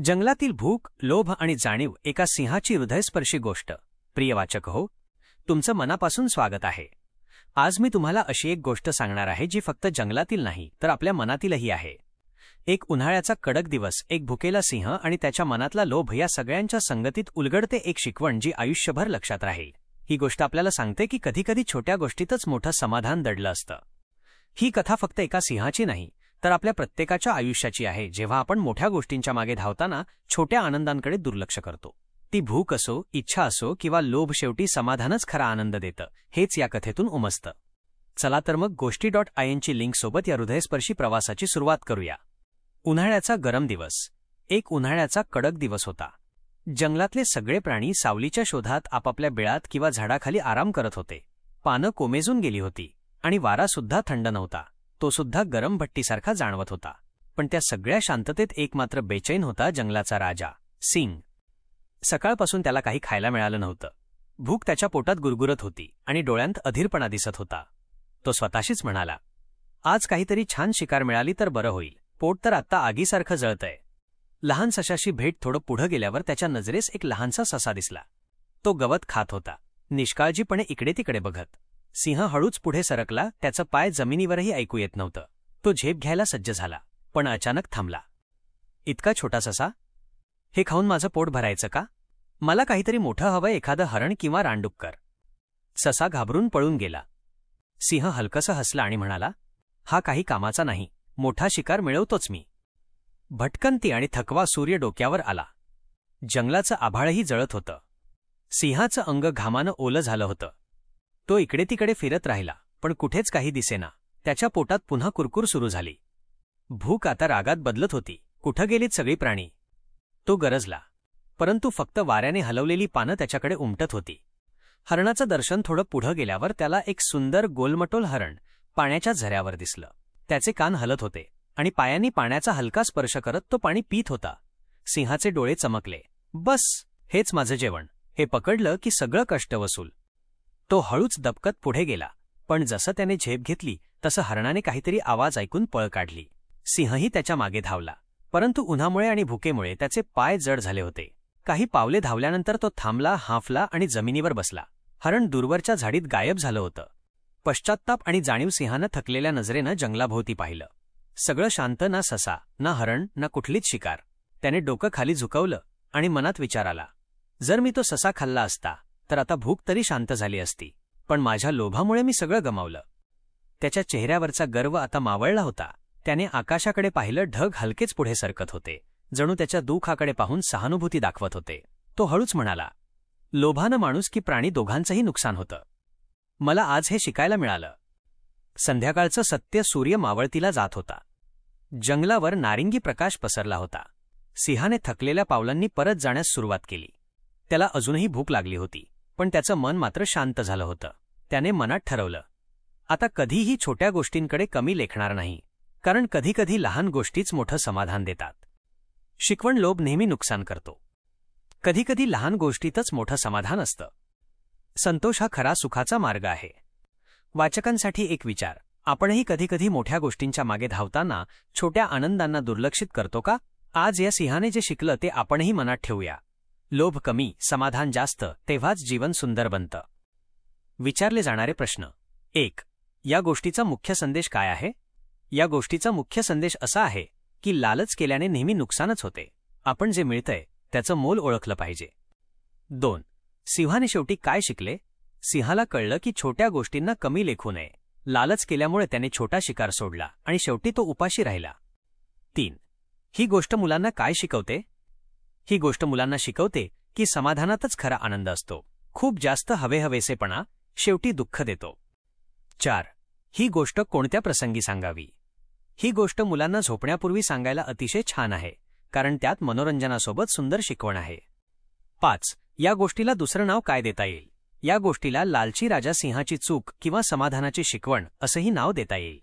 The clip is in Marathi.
जंगलातील भूक लोभ आणि जाणीव एका सिंहाची हृदयस्पर्शी गोष्ट. प्रिय वाचक हो तुमचं मनापासून स्वागत आहे. आज मी तुम्हाला अशी एक गोष्ट सांगणार आहे जी फक्त जंगलातील नाही तर आपल्या मनातीलही आहे. एक उन्हाळ्याचा कडक दिवस एक भुकेला सिंह आणि त्याच्या मनातला लोभ या सगळ्यांच्या संगतीत उलगडते एक शिकवण जी आयुष्यभर लक्षात राहील. ही गोष्ट आपल्याला सांगते की कधीकधी छोट्या गोष्टीतच मोठं समाधान दडलं असतं. ही कथा फक्त एका सिंहाची नाही तर आपल्या प्रत्येकाच्या आयुष्याची आहे जेव्हा आपण मोठ्या गोष्टींच्या मागे धावताना छोट्या आनंदांकडे दुर्लक्ष करतो. ती भूक असो इच्छा असो किंवा लोभ शेवटी समाधानच खरा आनंद देतं हेच या कथेतून उमजतं. चला तर मग गोष्टी डॉट आय एनची लिंकसोबत या हृदयस्पर्शी प्रवासाची सुरुवात करूया. उन्हाळ्याचा गरम दिवस. एक उन्हाळ्याचा कडक दिवस होता. जंगलातले सगळे प्राणी सावलीच्या शोधात आपापल्या बिळात किंवा झाडाखाली आराम करत होते. पानं कोमेजून गेली होती आणि वारासुद्धा थंड नव्हता. तो सुद्धा गरम भट्टीसारखा जाणवत होता. पण त्या सगळ्या शांततेत एक मात्र बेचैन होता जंगलाचा राजा सिंग. सकाळपासून त्याला काही खायला मिळालं नव्हतं. भूक त्याच्या पोटात गुरगुरत होती आणि डोळ्यांत अधीरपणा दिसत होता. तो स्वतःशीच म्हणाला आज काहीतरी छान शिकार मिळाली तर बरं होईल. पोट तर आत्ता आगीसारखं जळतंय. लहान सशाशी भेट थोडं पुढं गेल्यावर त्याच्या नजरेस एक लहानसा ससा दिसला. तो गवत खात होता. निष्काळजीपणे इकडे तिकडे बघत. सिंह हळूच पुढे सरकला त्याचं पाय जमिनीवरही ऐकू येत नव्हतं. तो झेप घ्यायला सज्ज झाला पण अचानक थांबला. इतका छोटा ससा? हे खाऊन माझं पोट भरायचं का? मला काहीतरी मोठं हवं एखादं हरण किंवा रांडुक्कर ससा घाबरून पळून गेला. सिंह हलकसं हसला आणि म्हणाला हा काही कामाचा नाही मोठा शिकार मिळवतोच मी. भटकंती आणि थकवा सूर्य डोक्यावर आला. जंगलाचं आभाळही जळत होतं. सिंहाचं अंग घामानं ओलं झालं होतं. तो इकडे तिकडे फिरत राहिला पण कुठेच काही दिसेना. त्याच्या पोटात पुन्हा कुरकुर सुरू झाली. भूक आता रागात बदलत होती. कुठं गेलीत सगळी प्राणी? तो गरजला. परंतु फक्त वाऱ्याने हलवलेली पानं त्याच्याकडे उमटत होती. हरणाचं दर्शन थोडं पुढं गेल्यावर त्याला एक सुंदर गोलमटोल हरण पाण्याच्या झऱ्यावर दिसलं. त्याचे कान हलत होते आणि पायांनी पाण्याचा हलका स्पर्श करत तो पाणी पीत होता. सिंहाचे डोळे चमकले. बस हेच माझं जेवण. हे पकडलं की सगळं कष्ट वसूल. तो हळूच दबकत पुढे गेला. पण जसं त्याने झेप घेतली तसं हरणाने काहीतरी आवाज ऐकून पळ काढली. सिंहही त्याच्यामागे धावला. परंतु उन्हामुळे आणि भुकेमुळे त्याचे पाय जड झाले होते. काही पावले धावल्यानंतर तो थांबला हाफला आणि जमिनीवर बसला. हरण दूरवरच्या झाडीत गायब झालं होतं. पश्चात्ताप आणि जाणीव सिंहानं थकलेल्या नजरेनं जंगलाभोवती पाहिलं. सगळं शांत ना ससा ना हरण ना कुठलीच शिकार. त्याने डोकं खाली झुकवलं आणि मनात विचार आला. जर मी तो ससा खाल्ला असता तर आता भूक तरी शांत झाली असती पण माझ्या लोभामुळे मी सगळं गमावलं. त्याच्या चेहऱ्यावरचा गर्व आता मावळला होता. त्याने आकाशाकडे पाहिलं ढग हलकेच पुढे सरकत होते. जणू त्याच्या दुखाकडे पाहून सहानुभूती दाखवत होते. तो हळूच म्हणाला लोभानं माणूस की प्राणी दोघांचंही नुकसान होतं. मला आज हे शिकायला मिळालं. संध्याकाळचं सत्य सूर्य मावळतीला जात होता. जंगलावर नारिंगी प्रकाश पसरला होता. सिंहाने थकलेल्या पावलांनी परत जाण्यास सुरुवात केली. त्याला अजूनही भूक लागली होती. पण त्याचं मन मात्र शांत झालं होतं. त्याने मनात ठरवलं. आता कधीही छोट्या गोष्टींकडे कमी लेखणार नाही कारण कधीकधी लहान गोष्टीच मोठं समाधान देतात. शिकवण लोभ नेहमी नुकसान करतो. कधीकधी लहान गोष्टीतच मोठं समाधान असतं. संतोष हा खरा सुखाचा मार्ग आहे. वाचकांसाठी एक विचार आपणही कधीकधी मोठ्या गोष्टींच्या मागे धावताना छोट्या आनंदांना दुर्लक्षित करतो का? आज या सिंहाने जे शिकलं ते आपणही मनात ठेवूया. लोभ कमी समाधान जास्त तेव्हाच जीवन सुंदर बनतं. विचारले जाणारे प्रश्न. एक या गोष्टीचा मुख्य संदेश काय आहे? या गोष्टीचा मुख्य संदेश असा आहे की लालच केल्याने नेहमी नुकसानच होते. आपण जे मिळतंय त्याचं मोल ओळखलं पाहिजे. दोन सिंहाने शेवटी काय शिकले? सिंहाला कळलं की छोट्या गोष्टींना कमी लेखू नये. लालच केल्यामुळे त्याने छोटा शिकार सोडला आणि शेवटी तो उपाशी राहिला. तीन ही गोष्ट मुलांना काय शिकवते? ही गोष्ट मुलांना शिकवते की समाधानातच खरा आनंद असतो. खूप जास्त हवेहवेसेपणा शेवटी दुःख देतो. चार. ही गोष्ट कोणत्या प्रसंगी सांगावी? ही गोष्ट मुलांना झोपण्यापूर्वी सांगायला अतिशय छान आहे कारण त्यात मनोरंजनासोबत सुंदर शिकवण आहे. पाच. या गोष्टीला दुसरं नाव काय देता येईल? या गोष्टीला लालची राजा सिंहाची चूक किंवा समाधानाची शिकवण असंही नाव देता येईल.